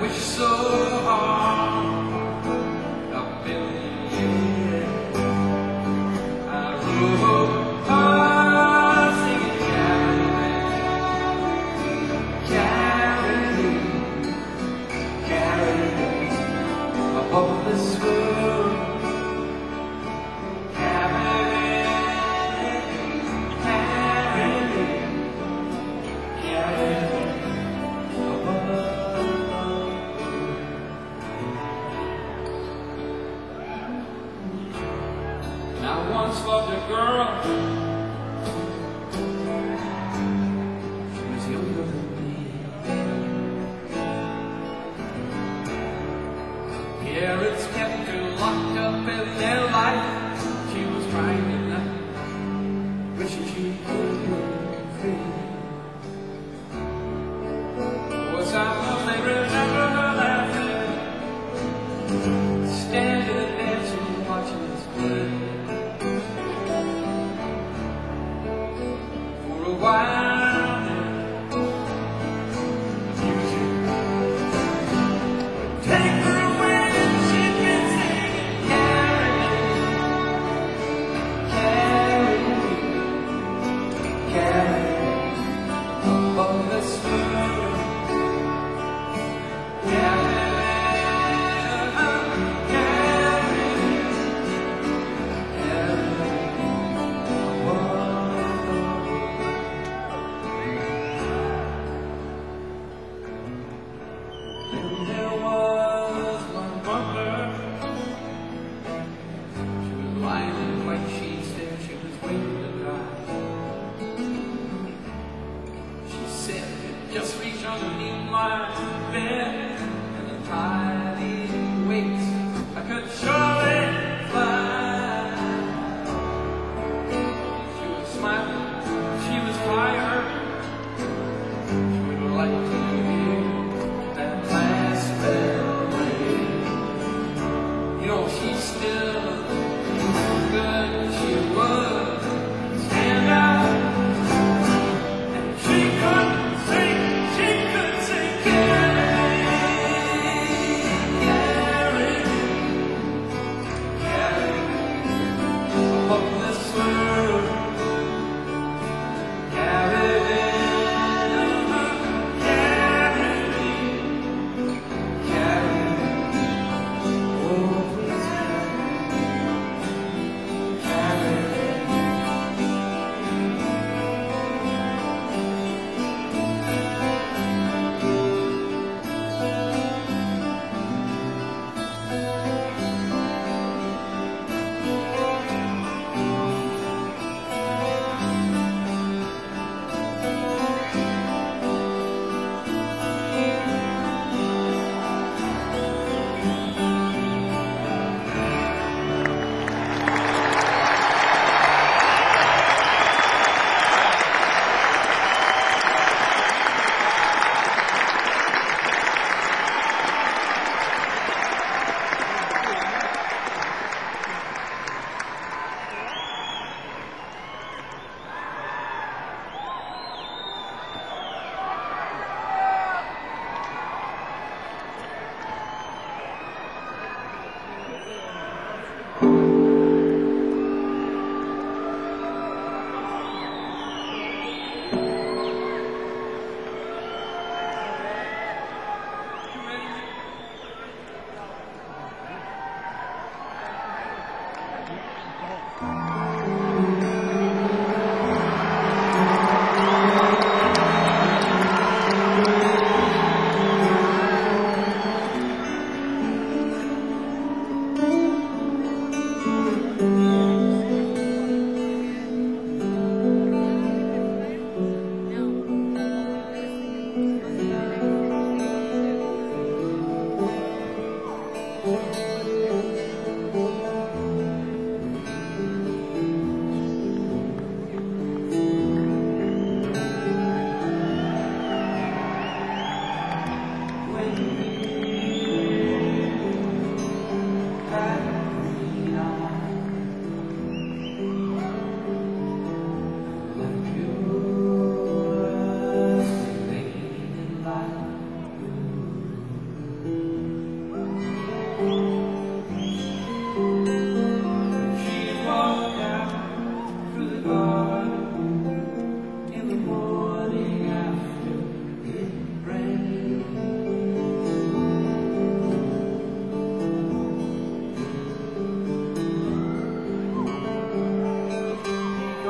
wish so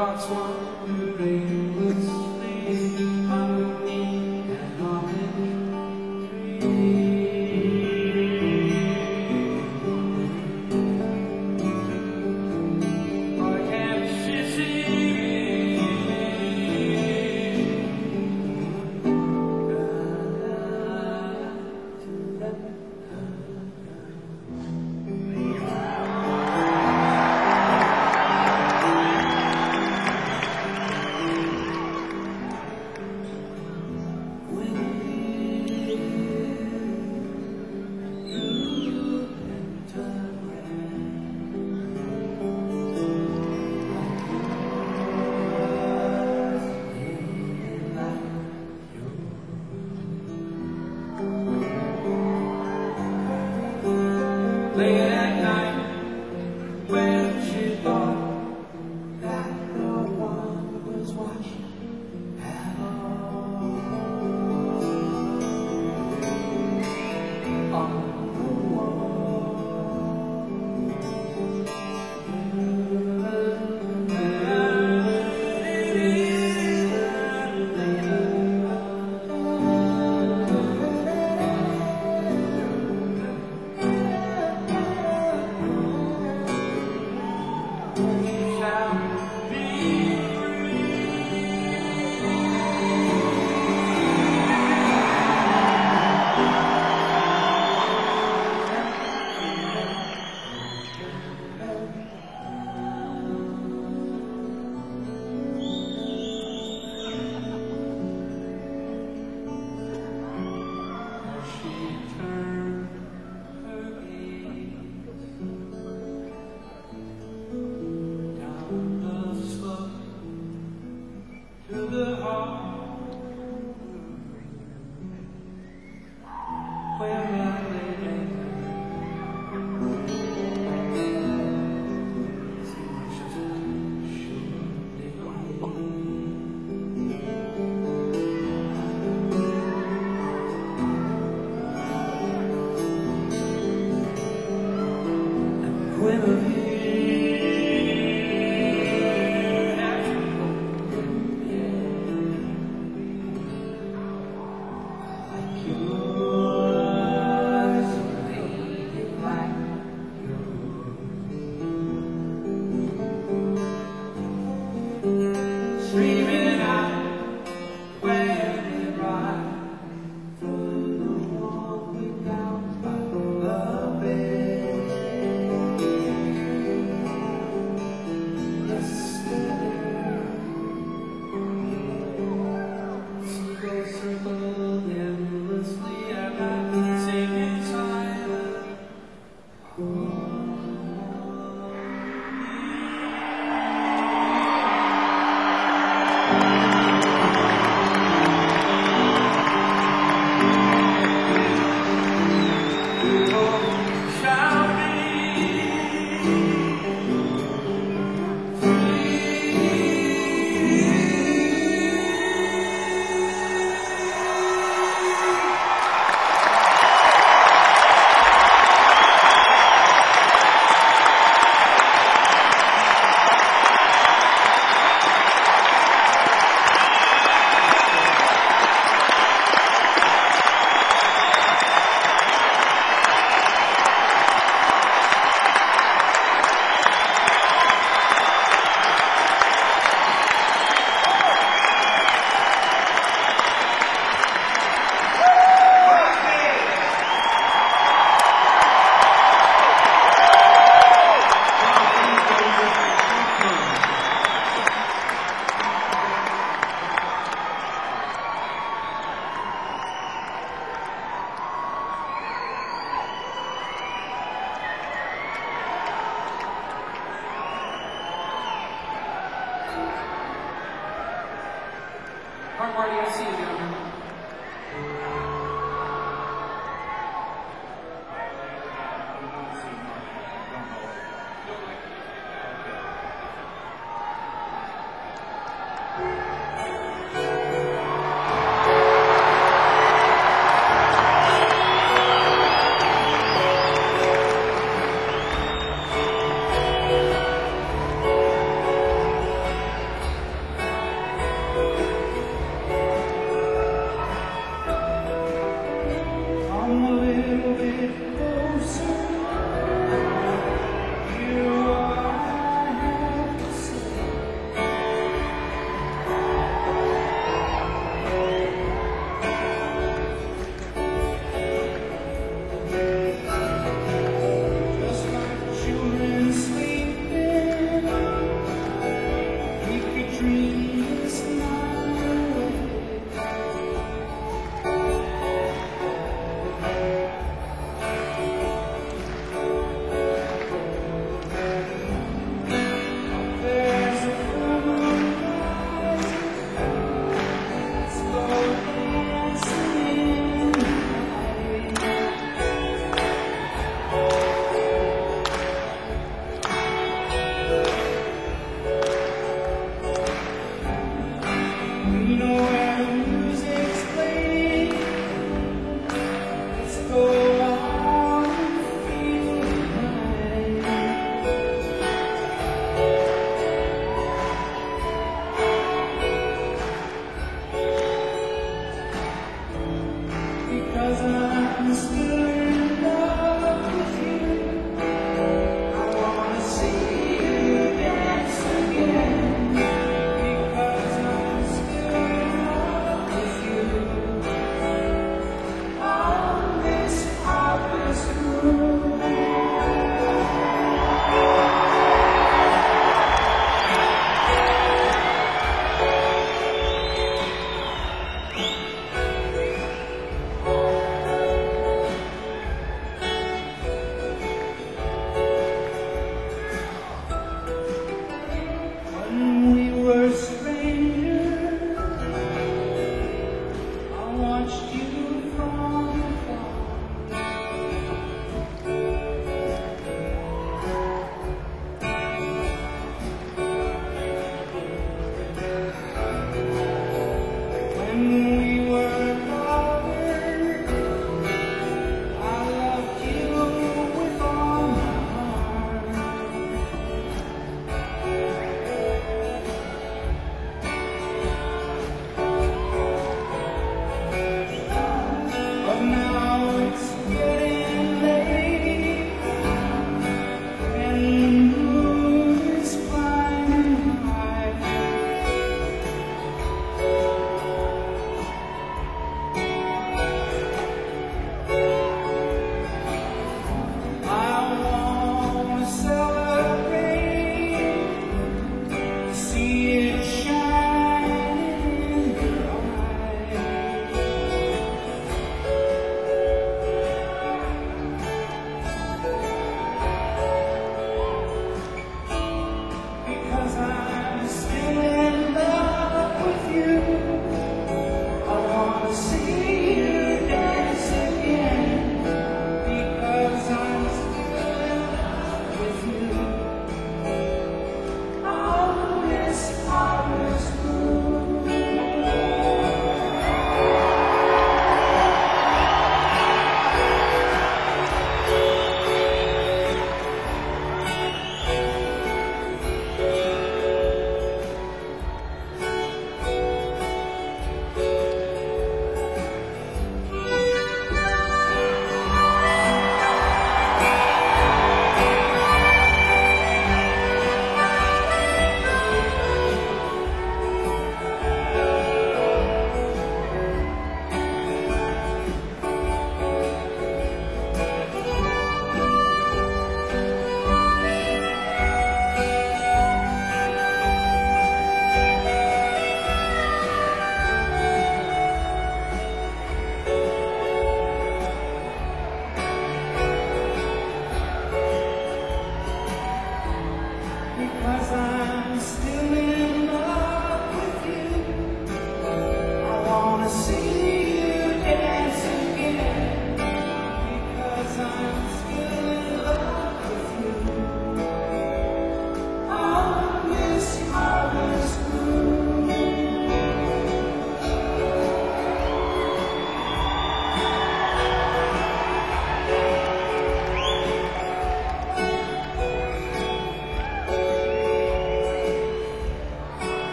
hearts wander aimlessly,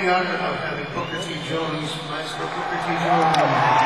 the honor of having Booker T. Jones, Maestro Booker T. Jones.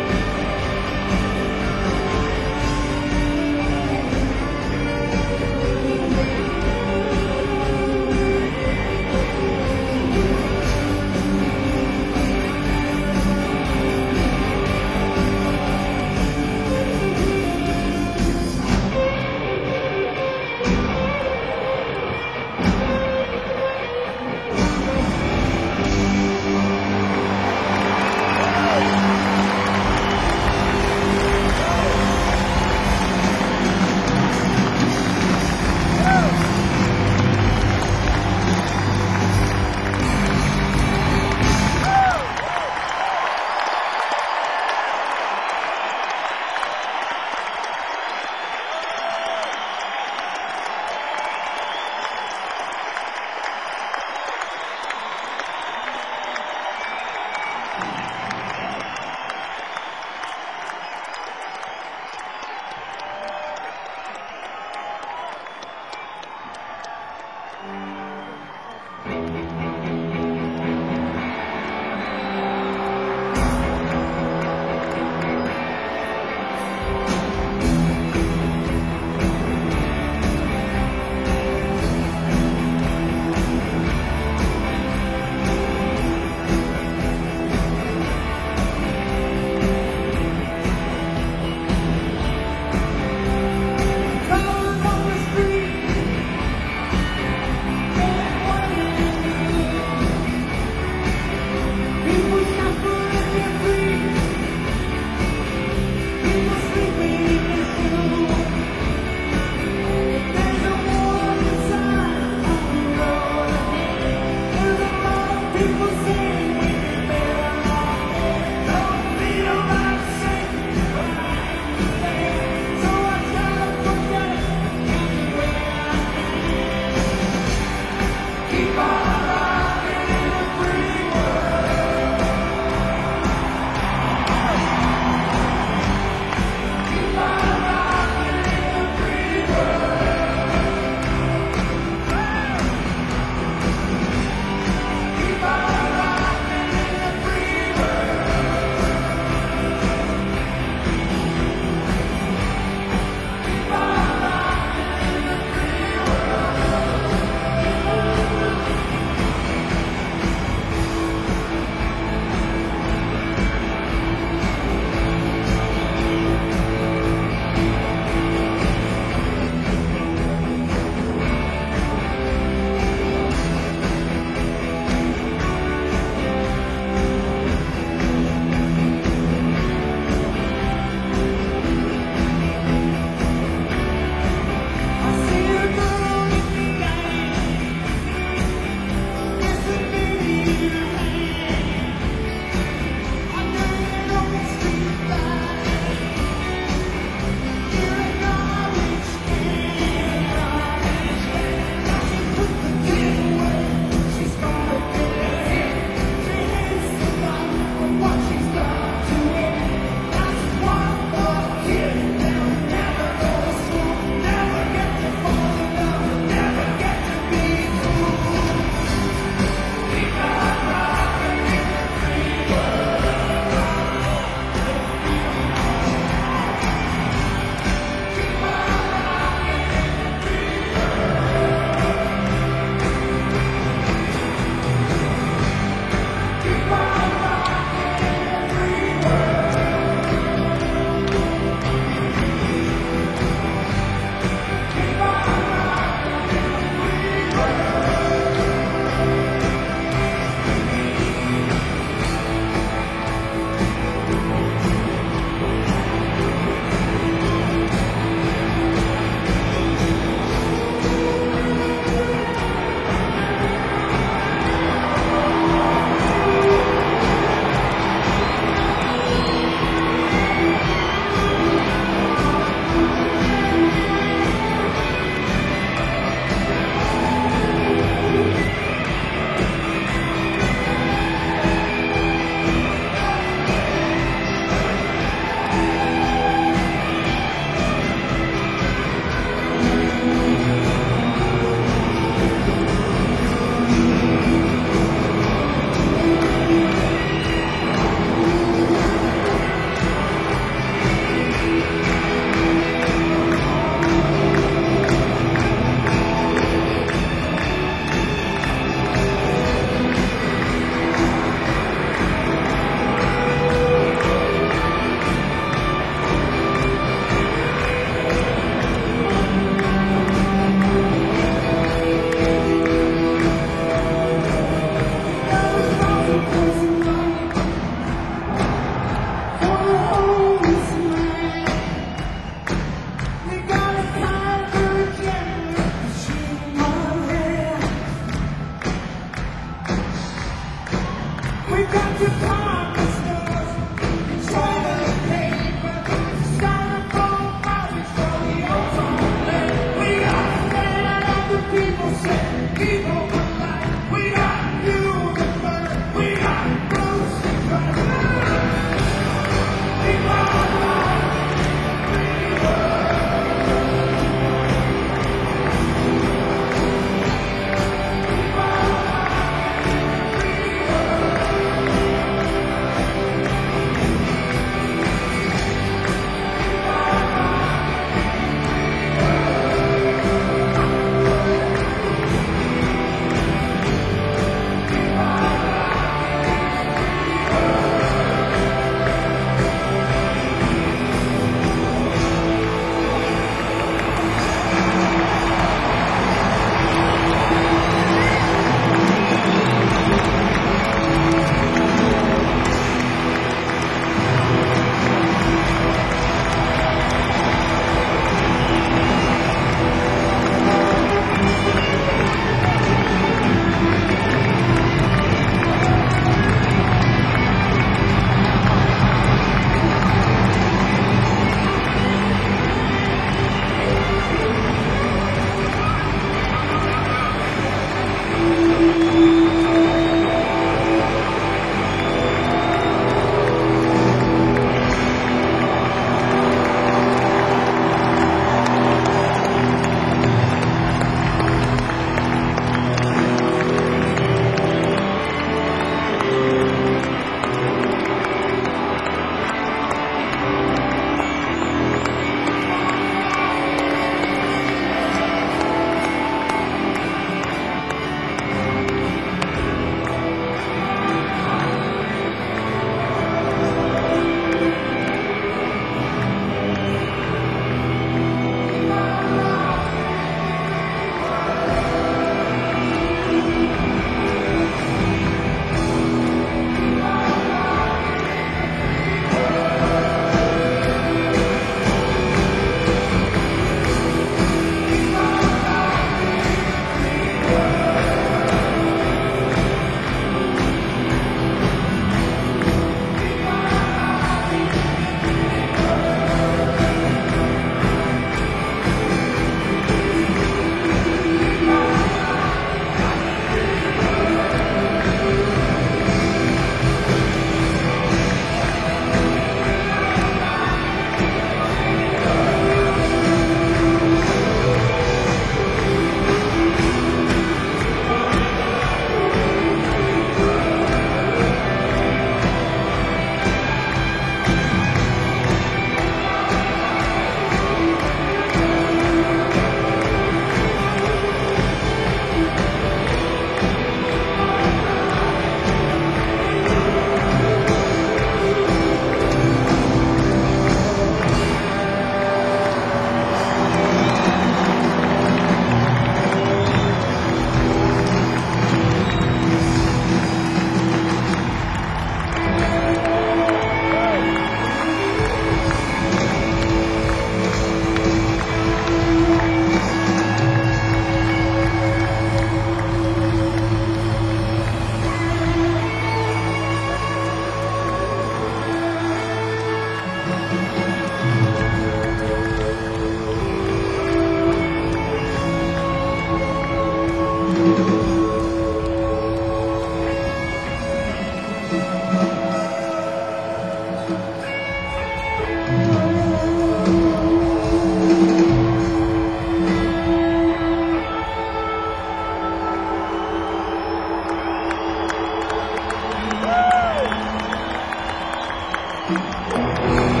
うん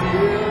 Yeah.